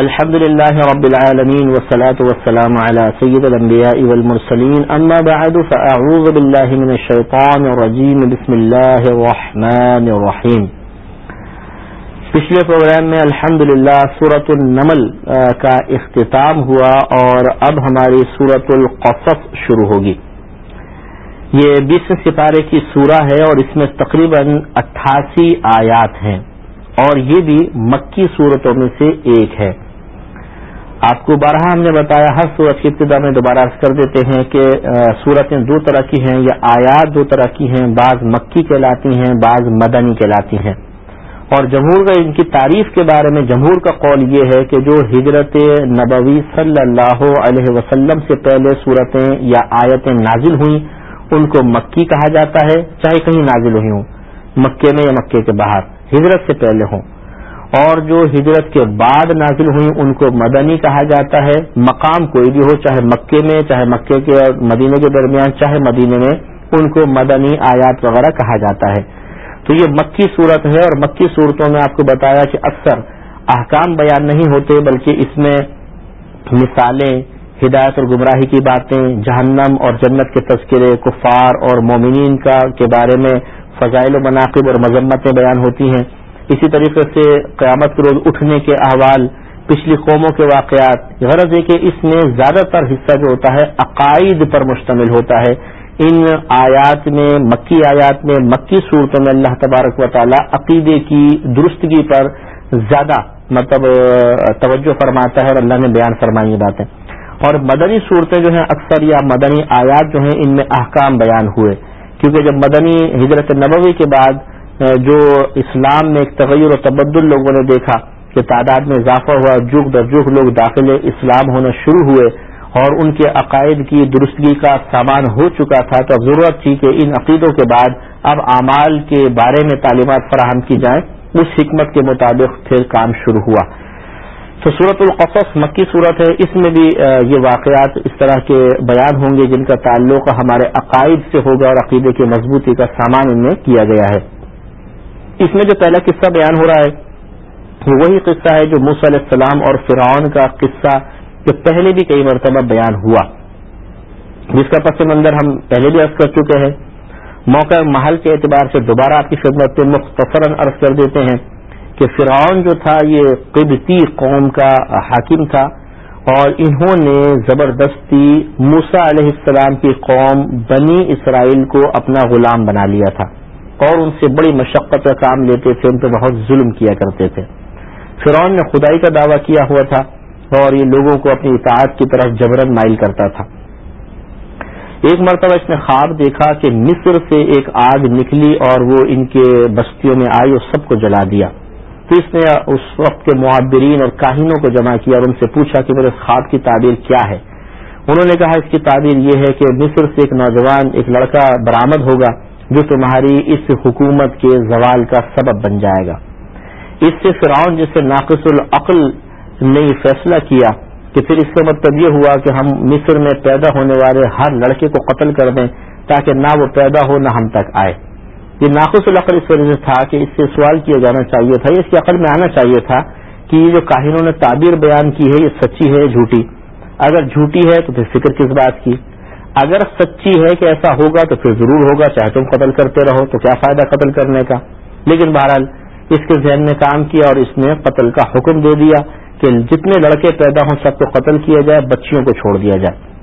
الحمد لله رب العالمين والصلاة والسلام على سيد الأنبياء والمرسلين أما بعد فأعوذ بالله من الشيطان الرجيم بسم الله الرحمن الرحيم پچھلے پروگرام میں الحمد للہ سورت النمل کا اختتام ہوا اور اب ہماری سورت القصص شروع ہوگی. یہ بیس سپارے کی سورہ ہے اور اس میں تقریباً اٹھاسی آیات ہیں اور یہ بھی مکی صورتوں میں سے ایک ہے۔ آپ کو بارہ ہم نے بتایا، ہر سورت کی ابتدا میں دوبارہ کر دیتے ہیں کہ سورتیں دو طرح کی ہیں یا آیات دو طرح کی ہیں، بعض مکی کہلاتی ہیں، بعض مدنی کہلاتی ہیں۔ اور جمہور کا ان کی تعریف کے بارے میں جمہور کا قول یہ ہے کہ جو ہجرت نبوی صلی اللہ علیہ وسلم سے پہلے صورتیں یا آیتیں نازل ہوئیں ان کو مکی کہا جاتا ہے، چاہے کہیں نازل ہوئی ہوں، مکے میں یا مکے کے باہر، ہجرت سے پہلے ہوں۔ اور جو ہجرت کے بعد نازل ہوئی ان کو مدنی کہا جاتا ہے۔ مقام کوئی بھی ہو، چاہے مکے میں، چاہے مکے کے اور مدینے کے درمیان، چاہے مدینے میں، ان کو مدنی آیات وغیرہ کہا جاتا ہے۔ تو یہ مکی صورت ہے اور مکی صورتوں میں آپ کو بتایا کہ اکثر احکام بیان نہیں ہوتے، بلکہ اس میں مثالیں ہدایت اور گمراہی کی باتیں، جہنم اور جنت کے تذکرے، کفار اور مومنین کا، کے بارے میں فضائل و مناقب اور مذمتیں بیان ہوتی ہیں۔ اسی طریقے سے قیامت کے روز اٹھنے کے احوال، پچھلی قوموں کے واقعات، غرض ہے کہ اس میں زیادہ تر حصہ جو ہوتا ہے، عقائد پر مشتمل ہوتا ہے۔ ان آیات میں، مکی آیات میں، مکی صورتوں میں اللہ تبارک و تعالی عقیدے کی درستگی پر زیادہ مطلب توجہ فرماتا ہے اور اللہ نے بیان فرمائی باتیں۔ اور مدنی صورتیں جو ہیں اکثر یا مدنی آیات جو ہیں ان میں احکام بیان ہوئے۔ کیونکہ جب مدنی ہجرت نبوی کے بعد جو اسلام میں ایک تغیر و تبدل لوگوں نے دیکھا کہ تعداد میں اضافہ ہوا جگ در جگ لوگ داخل اسلام ہونا شروع ہوئے اور ان کے عقائد کی درستگی کا سامان ہو چکا تھا، تو اب ضرورت تھی کہ ان عقیدوں کے بعد اب اعمال کے بارے میں تعلیمات فراہم کی جائیں۔ اس حکمت کے مطابق پھر کام شروع ہوا۔ تو صورت القصص مکی صورت ہے۔ اس میں بھی یہ واقعات اس طرح کے بیان ہوں گے جن کا تعلق ہمارے عقائد سے ہوگا اور عقیدے کی مضبوطی کا سامان ان میں کیا گیا ہے۔ اس میں جو پہلا قصہ بیان ہو رہا ہے، وہی قصہ ہے جو موسی علیہ السلام اور فرعون کا قصہ جو پہلے بھی کئی مرتبہ بیان ہوا۔ جس کا پس منظر ہم پہلے بھی عرض کر چکے ہیں۔ موقع محل کے اعتبار سے دوبارہ آپ کی خدمت پہ مختصراً عرض کر دیتے ہیں۔ کہ فرعون جو تھا یہ قبطی قوم کا حاکم تھا اور انہوں نے زبردستی موسا علیہ السلام کی قوم بنی اسرائیل کو اپنا غلام بنا لیا تھا اور ان سے بڑی مشقت کا کام لیتے تھے، ان پہ بہت ظلم کیا کرتے تھے۔ فرعون نے خدائی کا دعویٰ کیا ہوا تھا اور یہ لوگوں کو اپنی اطاعت کی طرف جبرن مائل کرتا تھا۔ ایک مرتبہ اس نے خواب دیکھا کہ مصر سے ایک آگ نکلی اور وہ ان کے بستیوں میں آئی اور سب کو جلا دیا۔ تو اس نے اس وقت کے معبرین اور کاہنوں کو جمع کیا اور ان سے پوچھا کہ میرے خواب کی تعبیر کیا ہے۔ انہوں نے کہا اس کی تعبیر یہ ہے کہ مصر سے ایک نوجوان، ایک لڑکا برامد ہوگا جو تمہاری اس حکومت کے زوال کا سبب بن جائے گا۔ اس سے فرعون جسے ناقص العقل نے فیصلہ کیا کہ پھر اس کا مطلب یہ ہوا کہ ہم مصر میں پیدا ہونے والے ہر لڑکے کو قتل کر دیں تاکہ نہ وہ پیدا ہو نہ ہم تک آئے۔ یہ ناقص العقل اس وجہ سے تھا کہ اس سے سوال کیا جانا چاہیے تھا اس کی عقل میں آنا چاہیے تھا کہ یہ جو کاہنوں نے تعبیر بیان کی ہے یہ سچی ہے جھوٹی؟ اگر جھوٹی ہے تو پھر فکر کس بات کی؟ اگر سچی ہے کہ ایسا ہوگا تو پھر ضرور ہوگا، چاہے تم قتل کرتے رہو تو کیا فائدہ قتل کرنے کا؟ لیکن بہرحال اس کے ذہن نے کام کیا اور اس نے قتل کا حکم دے دیا کہ جتنے لڑکے پیدا ہوں سب کو قتل کیا جائے، بچیوں کو چھوڑ دیا جائے۔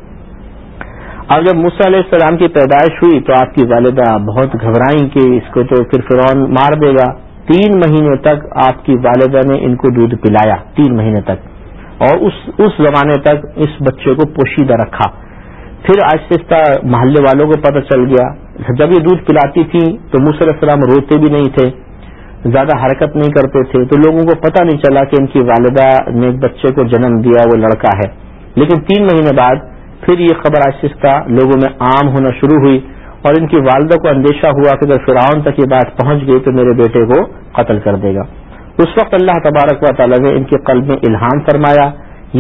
اور جب مس علیہ السلام کی پیدائش ہوئی تو آپ کی والدہ بہت گھبرائیں کہ اس کو تو پھر فرعون مار دے گا۔ تین مہینے تک آپ کی والدہ نے ان کو دودھ پلایا، تین مہینے تک۔ اور اس اس زمانے تک اس بچے کو پوشیدہ رکھا۔ پھر آہستہ آہستہ محلے والوں کو پتہ چل گیا۔ جب یہ دودھ پلاتی تھی تو علیہ السلام روتے بھی نہیں تھے، زیادہ حرکت نہیں کرتے تھے۔ تو لوگوں کو پتہ نہیں چلا کہ ان کی والدہ نے بچے کو جنم دیا، وہ لڑکا ہے۔ لیکن تین مہینے بعد پھر یہ خبر آہستہ لوگوں میں عام ہونا شروع ہوئی اور ان کی والدہ کو اندیشہ ہوا کہ اگر فرعون تک یہ بات پہنچ گئی تو میرے بیٹے کو قتل کر دے گا۔ اس وقت اللہ تبارک و تعالیٰ نے ان کے قلب میں الہام فرمایا،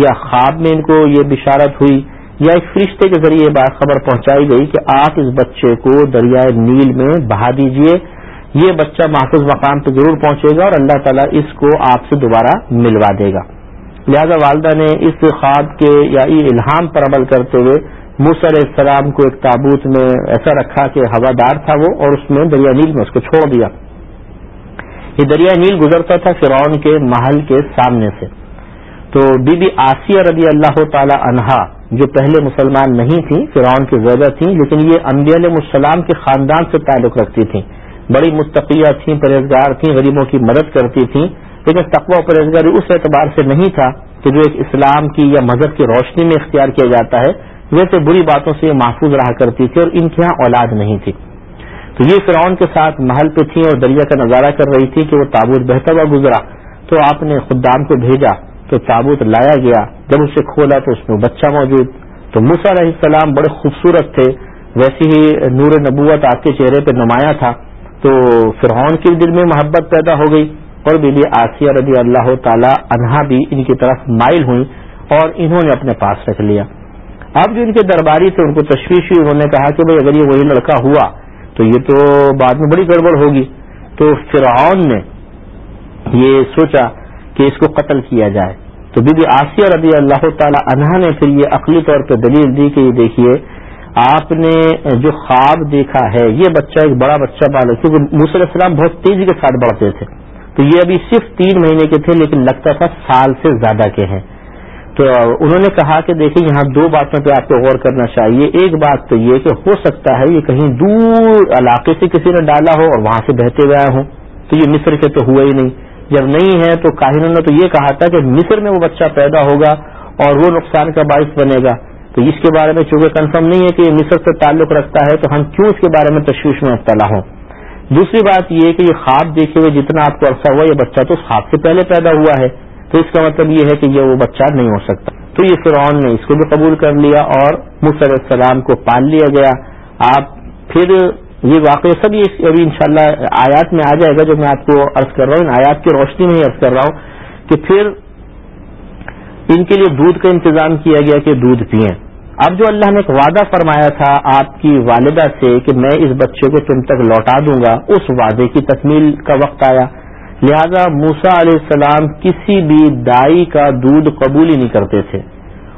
یا خواب میں ان کو یہ بشارت ہوئی، یا ایک فرشتے کے ذریعے بات خبر پہنچائی گئی کہ آپ اس بچے کو دریائے نیل میں بہا دیجیے، یہ بچہ محفوظ مقام پہ ضرور پہنچے گا اور اللہ تعالیٰ اس کو آپ سے دوبارہ ملوا دے گا۔ لہذا والدہ نے اس خواب کے یا الہام پر عمل کرتے ہوئے موس علیہ السلام کو ایک تابوت میں ایسا رکھا کہ ہوادار تھا وہ اور اس میں دریا نیل میں اس کو چھوڑ دیا۔ یہ دریا نیل گزرتا تھا فرعون کے محل کے سامنے سے۔ تو بی بی آسیہ رضی اللہ تعالی عنہا، جو پہلے مسلمان نہیں تھیں فرعون کی زیادہ تھیں لیکن یہ انبیاء علیہ السلام کے خاندان سے تعلق رکھتی تھیں۔ بڑی مستقیہ تھیں، پرہیزگار تھیں، غریبوں کی مدد کرتی تھیں۔ لیکن تقوی و پرہیزگاری اس اعتبار سے نہیں تھا کہ جو ایک اسلام کی یا مذہب کی روشنی میں اختیار کیا جاتا ہے ویسے بری باتوں سے یہ محفوظ رہا کرتی تھی اور ان کے یہاں اولاد نہیں تھی۔ تو یہ فرعون کے ساتھ محل پہ تھیں اور دریا کا نظارہ کر رہی تھی کہ وہ تابوت بہتا ہوا گزرا۔ تو آپ نے خدام کو بھیجا، تو تابوت لایا گیا۔ جب اسے کھولا تو اس میں بچہ موجود۔ تو موسا علیہ السلام بڑے خوبصورت تھے، ویسی ہی نور نبوت آپ کے چہرے پہ نمایاں تھا۔ تو فرحون کے دل میں محبت پیدا ہو گئی۔ اور بی بی آسیہ رضی اللہ تعالی انہا بھی ان کی طرف مائل ہوئی اور انہوں نے اپنے پاس رکھ لیا۔ اب جو ان کے درباری تھے، ان کو تشویش ہوئی، انہوں نے کہا کہ بھائی اگر یہ وہی لڑکا ہوا، تو یہ تو بعد میں بڑی گڑبڑ ہوگی۔ تو فرعون نے یہ سوچا کہ اس کو قتل کیا جائے۔ تو بی بی آسیہ رضی اللہ تعالی عنہا نے پھر یہ عقلی طور پہ دلیل دی کہ یہ دیکھیے، آپ نے جو خواب دیکھا ہے، یہ بچہ ایک بڑا بچہ پالا کیونکہ علیہ السلام بہت تیزی کے ساتھ بڑھتے تھے۔ تو یہ ابھی صرف تین مہینے کے تھے، لیکن لگتا تھا سال سے زیادہ کے ہیں۔ تو انہوں نے کہا کہ دیکھیں، یہاں دو باتوں پہ آپ کو غور کرنا چاہیے۔ ایک بات تو یہ کہ ہو سکتا ہے یہ کہیں دور علاقے سے کسی نے ڈالا ہو اور وہاں سے بہتے ہوئے ہوں۔ تو یہ مصر کے تو ہوا ہی نہیں۔ جب نہیں ہے تو کاہنوں نے تو یہ کہا تھا کہ مصر میں وہ بچہ پیدا ہوگا اور وہ نقصان کا باعث بنے گا۔ تو اس کے بارے میں چونکہ کنفرم نہیں ہے کہ یہ مصر سے تعلق رکھتا ہے، تو ہم کیوں اس کے بارے میں تشویش میں مبتلا ہوں؟ دوسری بات یہ کہ یہ خواب دیکھے ہوئے جتنا آپ کو عرصہ ہوا، یہ بچہ تو خواب سے پہلے پیدا ہوا ہے۔ تو اس کا مطلب یہ ہے کہ یہ وہ بچہ نہیں ہو سکتا۔ تو یہ فرعون نے اس کو بھی قبول کر لیا اور مصر السلام کو پال لیا گیا۔ آپ پھر یہ واقعہ سب یہ ابھی انشاءاللہ آیات میں آ جائے گا جو میں آپ کو عرض کر رہا ہوں۔ ان آیات کی روشنی میں ہی عرض کر رہا ہوں کہ پھر ان کے لیے دودھ کا انتظام کیا گیا کہ دودھ پئیں۔ اب جو اللہ نے ایک وعدہ فرمایا تھا آپ کی والدہ سے کہ میں اس بچے کو تم تک لوٹا دوں گا، اس وعدے کی تکمیل کا وقت آیا۔ لہذا موسا علیہ السلام کسی بھی دائی کا دودھ قبول ہی نہیں کرتے تھے۔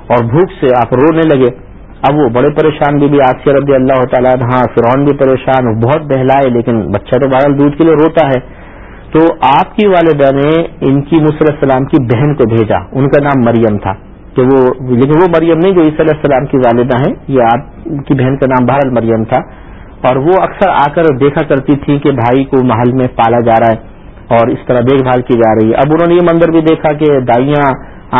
اور بھوک سے آپ رونے لگے۔ اب وہ بڑے پریشان بھی بھی آسیہ رضی اللہ تعالیٰ ہاں فرعون بھی پریشان بہت بہلائے، لیکن بچہ تو بہرحال دودھ کے لیے روتا ہے۔ تو آپ کی والدہ نے ان کی مصر السلام کی بہن کو بھیجا۔ ان کا نام مریم تھا۔ کہ وہ لیکن وہ مریم نہیں جو عیسی علیہ السلام کی والدہ ہیں، یہ آپ کی بہن کا نام بہرحال مریم تھا۔ اور وہ اکثر آ کر دیکھا کرتی تھی کہ بھائی کو محل میں پالا جا رہا ہے اور اس طرح دیکھ بھال کی جا رہی ہے۔ اب انہوں نے یہ منظر بھی دیکھا کہ دائیاں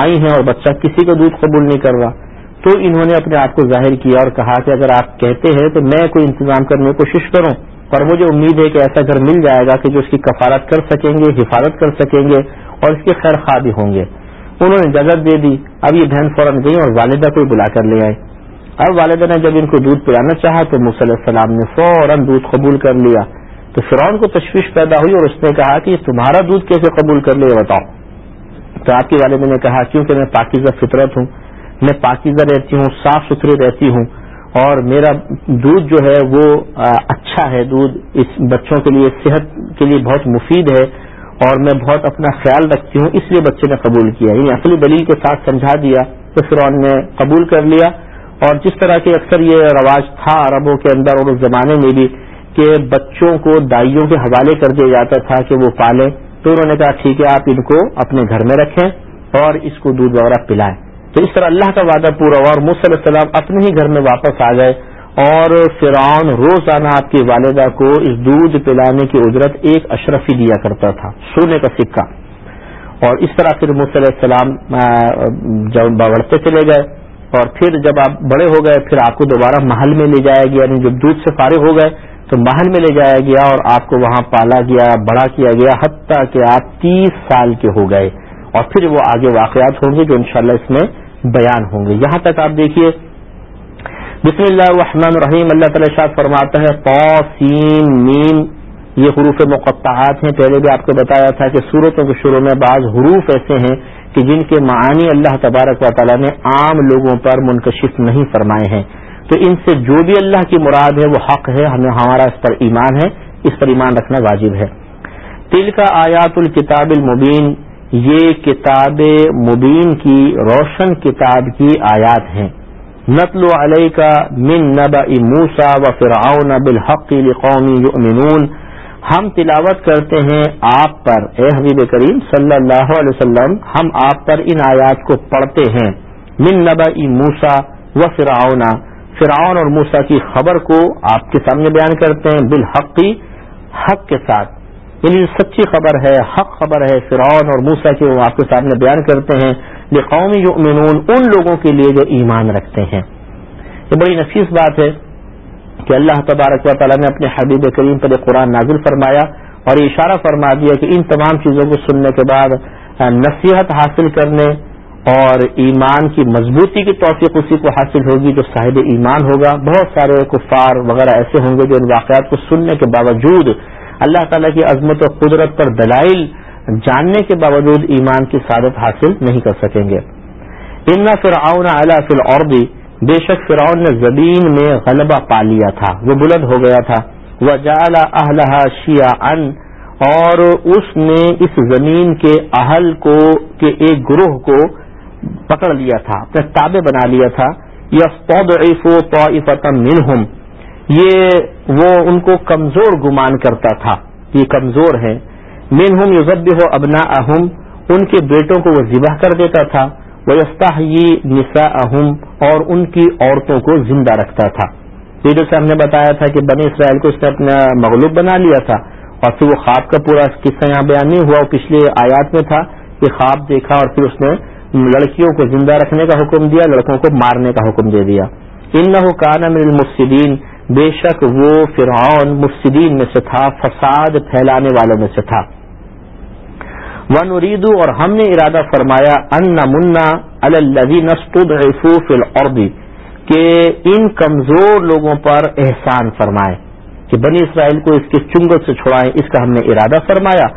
آئی ہیں اور بچہ کسی کا دودھ قبول نہیں کر رہا۔ تو انہوں نے اپنے آپ کو ظاہر کیا اور کہا کہ اگر آپ کہتے ہیں تو میں کوئی انتظام کرنے کی کوشش کروں۔ اور مجھے امید ہے کہ ایسا گھر مل جائے گا کہ جو اس کی کفارت کر سکیں گے، حفاظت کر سکیں گے اور اس کے خیر خواہ بھی ہوں گے۔ انہوں نے اجازت دے دی، اب یہ بہن فوراً گئی اور والدہ کو بلا کر لے آئے اب والدہ نے جب ان کو دودھ پلانا چاہا تو علیہ السلام نے فوراً دودھ قبول کر لیا۔ تو فرعون کو تشویش پیدا ہوئی اور اس نے کہا کہ تمہارا دودھ کیسے قبول کر لیا بتاؤ۔ تو آپ کی والدہ نے کہا، کیونکہ میں پاکیزہ فطرت ہوں، میں پاکیزہ رہتی ہوں، صاف ستھری رہتی ہوں اور میرا دودھ جو ہے وہ اچھا ہے۔ دودھ اس بچوں کے لیے، صحت کے لیے بہت مفید ہے۔ اور میں بہت اپنا خیال رکھتی ہوں، اس لیے بچے نے قبول کیا۔ یعنی اصلی دلیل کے ساتھ سمجھا دیا تو فرعون نے قبول کر لیا۔ اور جس طرح کے اکثر یہ رواج تھا عربوں کے اندر اور اس زمانے میں بھی کہ بچوں کو دائیوں کے حوالے کر دیا جاتا تھا کہ وہ پالیں، تو انہوں نے کہا، ٹھیک ہے، آپ ان کو اپنے گھر میں رکھیں اور اس کو دودھ وغیرہ پلائیں۔ تو اس طرح اللہ کا وعدہ پورا ہوا اور علیہ السلام اپنے ہی گھر میں واپس آ گئے۔ اور فرعون روزانہ آپ کی والدہ کو اس دودھ پلانے کی اجرت ایک اشرفی دیا کرتا تھا، سونے کا سکہ۔ اور اس طرح پھر علیہ السلام جب بڑھتے چلے گئے، اور پھر جب آپ بڑے ہو گئے، پھر آپ کو دوبارہ محل میں لے جایا گیا یعنی جب دودھ سے فارغ ہو گئے، تو محل میں لے جایا گیا اور آپ کو وہاں پالا گیا، بڑا کیا گیا، حتیٰ کہ آپ تیس سال کے ہو گئے۔ اور پھر وہ آگے واقعات ہوں گے جو انشاءاللہ اس میں بیان ہوں گے۔ یہاں تک آپ دیکھیے بسم اللہ الرحمن الرحیم، اللہ تعالی شاہ فرماتا ہے سین میم، یہ حروف مقطعات ہیں۔ پہلے بھی آپ کو بتایا تھا کہ صورتوں کے شروع میں بعض حروف ایسے ہیں کہ جن کے معانی اللہ تبارک و تعالیٰ نے عام لوگوں پر منکشف نہیں فرمائے ہیں۔ تو ان سے جو بھی اللہ کی مراد ہے، وہ حق ہے، ہمیں، ہمارا اس پر ایمان ہے، اس پر ایمان رکھنا واجب ہے۔ تل کا آیات الکتاب المبین، یہ کتاب مبین کی، روشن کتاب کی آیات ہیں۔ نقل و علیہ کا من نب موسا و فرعون بالحق قومی یؤمنون۔ ہم تلاوت کرتے ہیں آپ پر۔ اے حبیب کریم صلی اللہ علیہ وسلم، ہم آپ پر ان آیات کو پڑھتے ہیں۔ من نبا موسا و فرعون۔ فرعون اور موسا کی خبر کو آپ کے سامنے بیان کرتے ہیں بالحقی حق کے ساتھ۔ یعنی سچی خبر ہے، حق خبر ہے، فرعون اور موسا کی وہ آپ کے سامنے بیان کرتے ہیں۔ یہ قومی یؤمنون، ان لوگوں کے لیے جو ایمان رکھتے ہیں۔ یہ بڑی نفیس بات ہے کہ اللہ تبارک و تعالیٰ نے اپنے حبیب کریم پر قرآن نازل فرمایا اور یہ اشارہ فرما دیا کہ ان تمام چیزوں کو سننے کے بعد نصیحت حاصل کرنے اور ایمان کی مضبوطی کی توفیق اسی کو حاصل ہوگی جو صاحب ایمان ہوگا۔ بہت سارے کفار وغیرہ ایسے ہوں گے جو ان واقعات کو سننے کے باوجود اللہ تعالیٰ کی عظمت و قدرت پر دلائل جاننے کے باوجود ایمان کی سعادت حاصل نہیں کر سکیں گے۔ ان فرعون علی فی الارض بے شک فرعون نے زمین میں غلبہ پا لیا تھا، وہ بلند ہو گیا تھا۔ وہ جالا اہلہ شیا ان اور اس نے اس زمین کے اہل کو، کے ایک گروہ کو پکڑ لیا تھا، اپنے تابے بنا لیا تھا۔ یہ منہم یہ وہ ان کو کمزور گمان کرتا تھا یہ کمزور ہے منہم یوزب ہو ابنا اہم ان کے بیٹوں کو وہ ذبح کر دیتا تھا۔ وسطہ نسا اہم اور ان کی عورتوں کو زندہ رکھتا تھا۔ سے ہم نے بتایا تھا کہ بنی اسرائیل کو اس نے اپنا مغلوب بنا لیا تھا۔ اور پھر وہ خواب کا پورا قصہ یہاں بیان نہیں ہوا، وہ پچھلے آیات میں تھا کہ خواب دیکھا اور پھر اس نے لڑکیوں کو زندہ رکھنے کا حکم دیا، لڑکوں کو مارنے کا حکم دے دیا۔ ان نہ کان المفسدین بے شک وہ فرعون مفسدین میں سے تھا، فساد پھیلانے والوں میں سے تھا۔ ون اریدو اور ہم نے ارادہ فرمایا ان منا العربی کہ ان کمزور لوگوں پر احسان فرمائے، کہ بنی اسرائیل کو اس کے چنگل سے چھڑائیں، اس کا ہم نے ارادہ فرمایا۔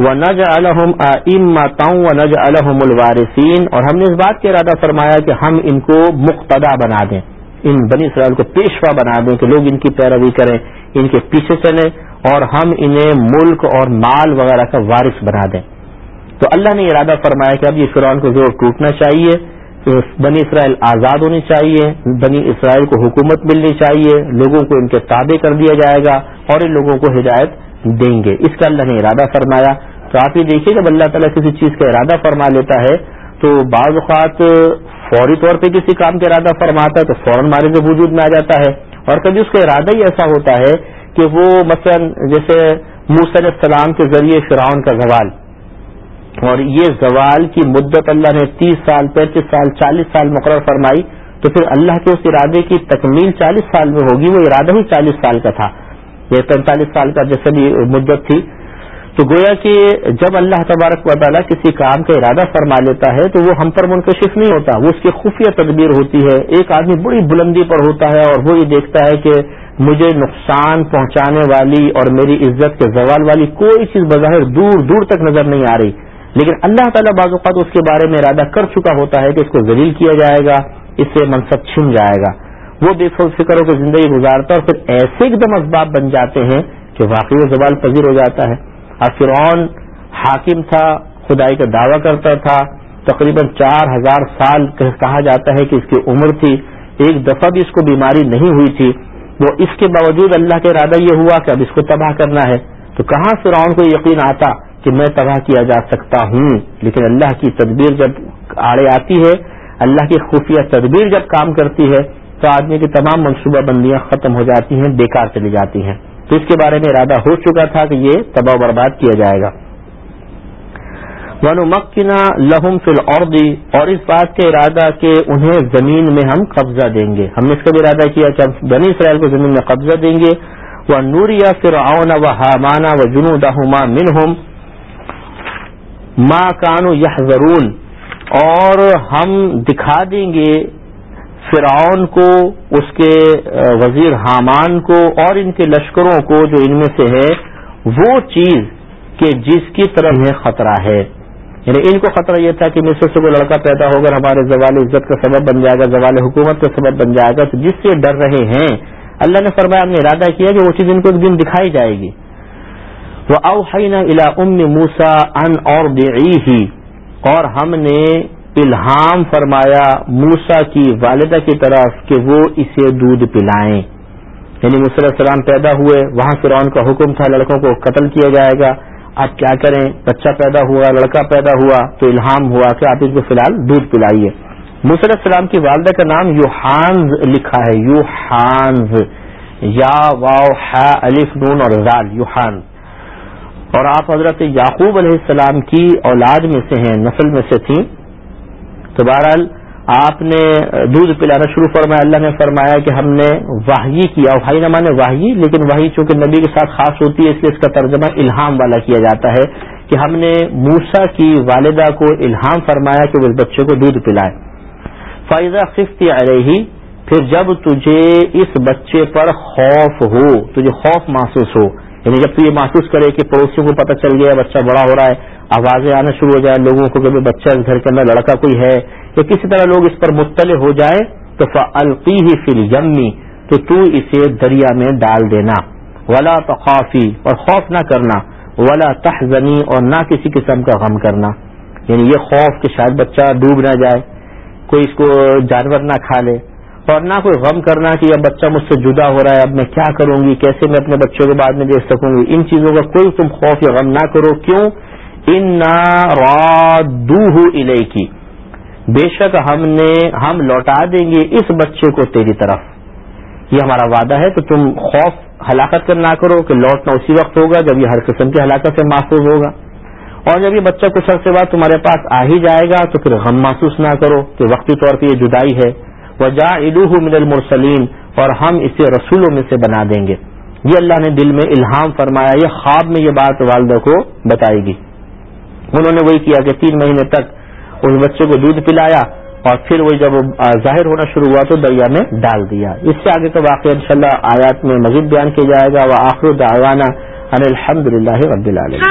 وہ نج الحم ماتاؤں و نج الحم الوارثین اور ہم نے اس بات کا ارادہ فرمایا کہ ہم ان کو مقتدا بنا دیں۔ ان بنی اسرائیل کو پیشوا بنا دیں کہ لوگ ان کی پیروی کریں، ان کے پیچھے چلیں اور ہم انہیں ملک اور مال وغیرہ کا وارث بنا دیں۔ تو اللہ نے ارادہ فرمایا کہ اب یہ فرعون کو زور ٹوٹنا چاہیے بنی اسرائیل آزاد ہونی چاہیے، بنی اسرائیل کو حکومت ملنی چاہیے، لوگوں کو ان کے تابع کر دیا جائے گا اور ان لوگوں کو ہدایت دیں گے۔ اس کا اللہ نے ارادہ فرمایا۔ تو آپ یہ دیکھیے جب اللہ تعالیٰ کسی چیز کا ارادہ فرما لیتا ہے تو بعض اوقات فوری طور پہ کسی کام کا ارادہ فرماتا ہے تو فوراً مارے سے وجود میں آ جاتا ہے اور کبھی اس کا ارادہ ہی ایسا ہوتا ہے کہ وہ مثلا جیسے علیہ السلام کے ذریعے فرعون کا زوال اور یہ زوال کی مدت اللہ نے تیس سال، پینتیس سال، چالیس سال مقرر فرمائی تو پھر اللہ کے اس ارادے کی تکمیل چالیس سال میں ہوگی، وہ ارادہ ہی چالیس سال کا تھا۔ یہ پینتالیس سال کا جیسے بھی مدت تھی تو گویا کہ جب اللہ تبارک و تعالیٰ کسی کام کا ارادہ فرما لیتا ہے تو وہ ہم پر منکشف نہیں ہوتا، وہ اس کی خفیہ تدبیر ہوتی ہے۔ ایک آدمی بڑی بلندی پر ہوتا ہے اور وہ یہ دیکھتا ہے کہ مجھے نقصان پہنچانے والی اور میری عزت کے زوال والی کوئی چیز بظاہر دور دور تک نظر نہیں آ رہی۔ لیکن اللہ تعالیٰ بعض اوقات اس کے بارے میں ارادہ کر چکا ہوتا ہے کہ اس کو ذلیل کیا جائے گا، اس سے منصب چھن جائے گا۔ وہ بے فکر ہو کے زندگی گزارتا اور پھر ایسے ایک دم اسباب بن جاتے ہیں کہ واقعی زوال پذیر ہو جاتا ہے۔ اور فرعون حاکم تھا، خدائی کا دعویٰ کرتا تھا۔ تقریباً چار ہزار سال کہا جاتا ہے کہ اس کی عمر تھی۔ ایک دفعہ بھی اس کو بیماری نہیں ہوئی تھی۔ وہ اس کے باوجود اللہ کا ارادہ یہ ہوا کہ اب اس کو تباہ کرنا ہے۔ تو کہاں فرعون کو یقین آتا کہ میں تباہ کیا جا سکتا ہوں؟ لیکن اللہ کی تدبیر جب آڑے آتی ہے، اللہ کی خفیہ تدبیر جب کام کرتی ہے، تو آدمی کی تمام منصوبہ بندیاں ختم ہو جاتی ہیں، بیکار چلی جاتی ہیں۔ تو اس کے بارے میں ارادہ ہو چکا تھا کہ یہ تباہ برباد کیا جائے گا۔ ون مکنا لہم فل عردی اور اس بات کا ارادہ کہ انہیں زمین میں ہم قبضہ دیں گے۔ ہم نے اس کا بھی ارادہ کیا کہ بنی اسرائیل کو زمین میں قبضہ دیں گے۔ وہ نوریا پھر اونا و حامانہ و جنو دہما منہم ماں کانو یہ اور ہم دکھا دیں گے فرعون کو، اس کے وزیر حامان کو اور ان کے لشکروں کو جو ان میں سے ہے، وہ چیز کہ جس کی طرف میں خطرہ ہے۔ یعنی ان کو خطرہ یہ تھا کہ مصر سے کوئی لڑکا پیدا ہو کر ہمارے زوال عزت کا سبب بن جائے گا، زوال حکومت کا سبب بن جائے گا، تو جس سے ڈر رہے ہیں۔ اللہ نے فرمایا، ہم نے ارادہ کیا کہ وہ چیز ان کو ایک دن دکھائی جائے گی۔ وہ اوحین الا ام موسا ان اور اور ہم نے الہام فرمایا موسا کی والدہ کی طرف کہ وہ اسے دودھ پلائیں۔ یعنی علیہ السلام پیدا ہوئے، وہاں فرعون کا حکم تھا لڑکوں کو قتل کیا جائے گا آپ کیا کریں؟ بچہ پیدا ہوا، لڑکا پیدا ہوا، تو الہام ہوا کہ آپ اس کو فی الحال دودھ پلائیے۔ علیہ السلام کی والدہ کا نام یوحانز لکھا ہے، یوحانز۔ یا واؤ الف، نون اور زال یوحانز۔ اور آپ حضرت یعقوب علیہ السلام کی اولاد میں سے ہیں، نسل میں سے تھیں۔ تو بہرحال آپ نے دودھ پلانا شروع فرمایا، اللہ نے فرمایا کہ ہم نے واہی کیا بھائی نہ مانے واہی لیکن واہی چونکہ نبی کے ساتھ خاص ہوتی ہے، اس لیے اس کا ترجمہ الہام والا کیا جاتا ہے کہ ہم نے موسا کی والدہ کو الہام فرمایا کہ وہ اس بچے کو دودھ پلائے۔ فائدہ خفتی آ رہی پھر جب تجھے اس بچے پر خوف ہو، تجھے خوف محسوس ہو یعنی جب تو یہ محسوس کرے کہ پڑوسیوں کو پتہ چل گیا بچہ بڑا ہو رہا ہے، آوازیں آنا شروع ہو جائیں، لوگوں کو کہ بچہ گھر کے اندر لڑکا کوئی ہے، یا کسی طرح لوگ اس پر مطلع ہو جائیں، تو فلقی ہی فل یمی تو تو اسے دریا میں ڈال دینا۔ ولا تخافی اور خوف نہ کرنا۔ ولا تحزنی اور نہ کسی قسم کا غم کرنا۔ یعنی یہ خوف کہ شاید بچہ ڈوب نہ جائے، کوئی اس کو جانور نہ کھا لے۔ اور نہ کوئی غم کرنا کہ اب بچہ مجھ سے جدا ہو رہا ہے، اب میں کیا کروں گی؟ کیسے میں اپنے بچوں کے بعد میں دیکھ سکوں گی؟ ان چیزوں کا کوئی تم خوف یا غم نہ کرو۔ کیوں؟ ان الے کی بے شک ہم نے، ہم لوٹا دیں گے اس بچے کو تیری طرف۔ یہ ہمارا وعدہ ہے تو تم خوف ہلاکت کر نہ کرو کہ لوٹنا اسی وقت ہوگا جب یہ ہر قسم کی ہلاکت سے محفوظ ہوگا۔ اور جب یہ بچہ کچھ عرصے بعد تمہارے پاس آ ہی جائے گا تو پھر غم محسوس نہ کرو کہ وقتی طور پہ یہ جدائی ہے۔ وہ جا من المرسلین، اور ہم اسے رسولوں میں سے بنا دیں گے۔ یہ اللہ نے دل میں الہام فرمایا، یہ خواب میں یہ بات والدہ کو بتائے گی۔ انہوں نے وہی کیا کہ تین مہینے تک اس بچے کو دودھ پلایا، اور پھر وہ جب ظاہر ہونا شروع ہوا تو دریا میں ڈال دیا۔ اس سے آگے کا واقعہ انشاءاللہ آیات میں مزید بیان کیا جائے گا۔ وہ آخر دعوانا الحمد للہ رب العالمین۔